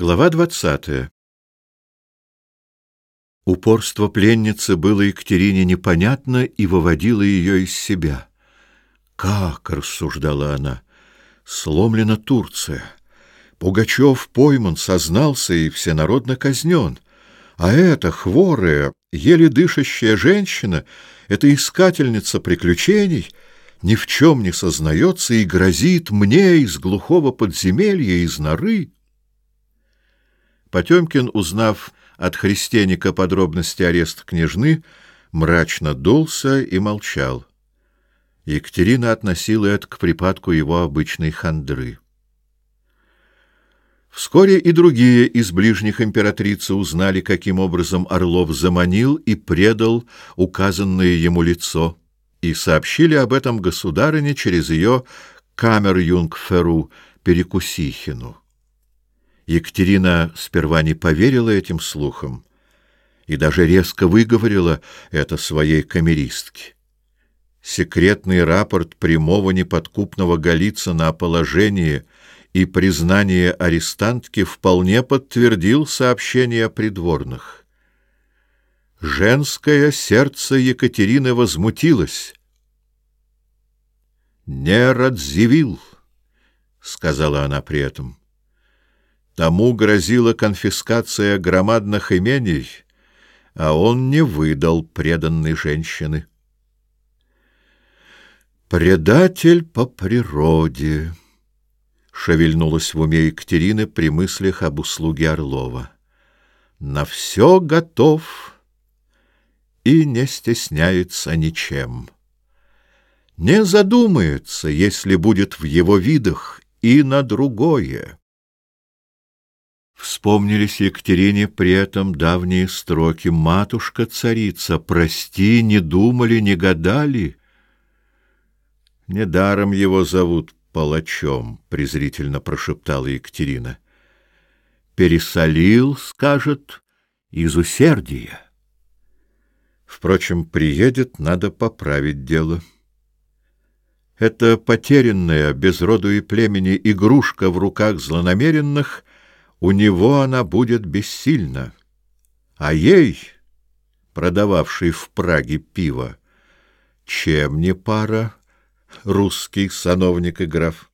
Глава 20. Упорство пленницы было Екатерине непонятно и выводило ее из себя. «Как?» — рассуждала она. «Сломлена Турция. Пугачев пойман, сознался и всенародно казнен. А эта хворая, еле дышащая женщина, эта искательница приключений — ни в чем не сознается и грозит мне из глухого подземелья, из норы». Потемкин, узнав от христианика подробности арест княжны, мрачно дулся и молчал. Екатерина относила это к припадку его обычной хандры. Вскоре и другие из ближних императрицы узнали, каким образом Орлов заманил и предал указанное ему лицо, и сообщили об этом государыне через ее камер-юнгферу Перекусихину. Екатерина сперва не поверила этим слухам и даже резко выговорила это своей камеристке. Секретный рапорт прямого неподкупного Голицына о положении и признание арестантки вполне подтвердил сообщение о придворных. Женское сердце Екатерины возмутилось. «Не Радзивилл», — сказала она при этом, — Тому грозила конфискация громадных имений, а он не выдал преданной женщины. «Предатель по природе», — шевельнулась в уме Екатерины при мыслях об услуге Орлова. «На все готов и не стесняется ничем. Не задумается, если будет в его видах, и на другое». Вспомнились Екатерине при этом давние строки «Матушка-царица, прости, не думали, не гадали». «Недаром его зовут палачом», — презрительно прошептала Екатерина. «Пересолил, — скажет, — из усердия». Впрочем, приедет, надо поправить дело. Это потерянная, без роду и племени, игрушка в руках злонамеренных — у него она будет бессильна. А ей, продававшей в Праге пиво, чем не пара русский сановник и граф?